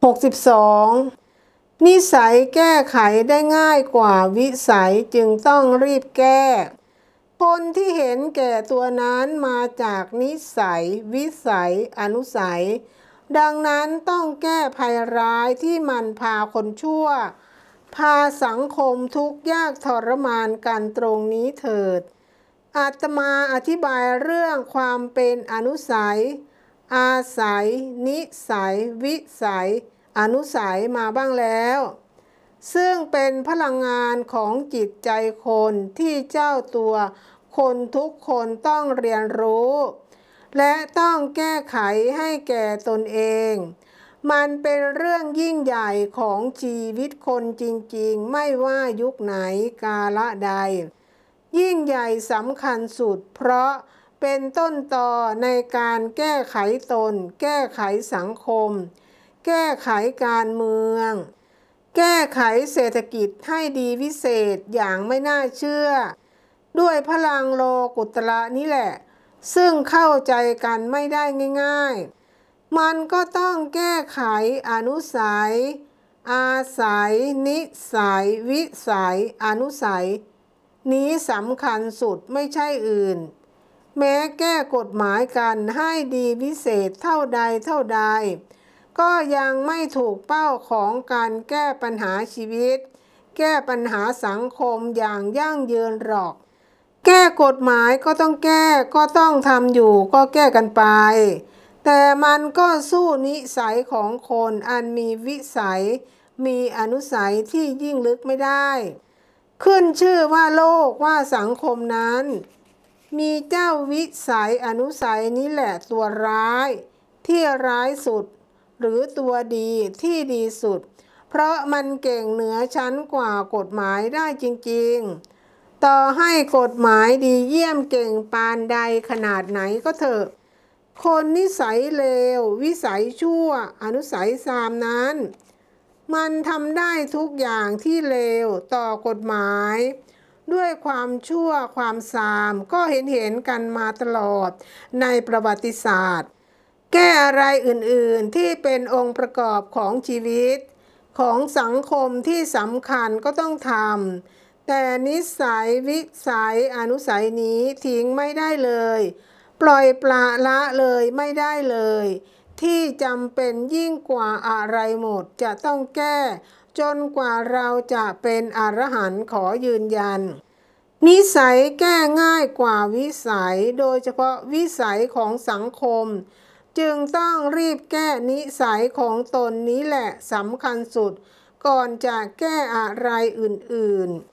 62 นิสัยแก้ไขได้ง่ายกว่าวิสัยจึงต้องรีบแก้ คนที่เห็นแก่ตัวนั้นมาจากนิสัย วิสัย อนุสัย ดังนั้นต้องแก้ภัยร้ายที่มันพาคนชั่ว พาสังคมทุกข์ยากทรมานกันตรงนี้เถิดอาตมาอธิบายเรื่องความเป็นอนุสัย อาศัย นิสัย วิสัย อนุสัยมาบ้างแล้ว ซึ่งเป็นพลังงานของจิตใจคนที่เจ้าตัว คนทุกคนต้องเรียนรู้ และต้องแก้ไขให้แก่ตนเอง มันเป็นเรื่องยิ่งใหญ่ของชีวิตคนจริงๆ ไม่ว่ายุคไหนกาละใด ยิ่งใหญ่สำคัญสุดเพราะ เป็นต้นต่อในการแก้ไขตน แก้ไขสังคม แก้ไขการเมือง แก้ไขเศรษฐกิจให้ดีวิเศษอย่างไม่น่าเชื่อ ด้วยพลังโลกุตระนี้แหละ ซึ่งเข้าใจกันไม่ได้ง่าย ๆ มันก็ต้องแก้ไขอนุสัย อาศัย นิสัย วิสัย อนุสัย นี้สำคัญสุดไม่ใช่อื่น แม้แก้กฎหมายกันให้ดีวิเศษเท่าใดเท่าใด ก็ยังไม่ถูกเป้าของการแก้ปัญหาชีวิต แก้ปัญหาสังคมอย่างยั่งยืนหรอก แก้กฎหมายก็ต้องแก้ก็ต้องทำอยู่ก็แก้กันไป แต่มันก็สู้นิสัยของคนอันมีวิสัย มีอนุสัยที่ยิ่งลึกไม่ได้ ขึ้นชื่อว่าโลกว่าสังคมนั้น มีเจ้าวิสัยอนุสัยนี้แหละตัวร้าย ที่ร้ายสุด หรือตัวดีที่ดีสุด เพราะมันเก่งเหนือชั้นกว่ากฎหมายได้จริง ๆ ต่อให้กฎหมายดีเยี่ยมเก่งปานใดขนาดไหนก็เถอะ คนนิสัยเลว วิสัยชั่ว อนุสัยซามนั้น มันทำได้ทุกอย่างที่เลวต่อกฎหมาย ด้วยความชั่วความซามก็เห็นเห็นกันมาตลอดในประวัติศาสตร์ แก้อะไรอื่นๆที่เป็นองค์ประกอบของชีวิต ของสังคมที่สำคัญก็ต้องทำแต่นิสัยวิสัยอนุสัยนี้ทิ้งไม่ได้เลย ปล่อยปละละเลยไม่ได้เลยที่จำเป็นยิ่งกว่าอะไรหมดจะต้องแก้ จนกว่าเราจะเป็นอรหันต์ขอยืนยัน นิสัยแก้ง่ายกว่าวิสัย โดยเฉพาะวิสัยของสังคม จึงต้องรีบแก้นิสัยของตนนี้แหละสำคัญสุด ก่อนจะแก้อะไรอื่น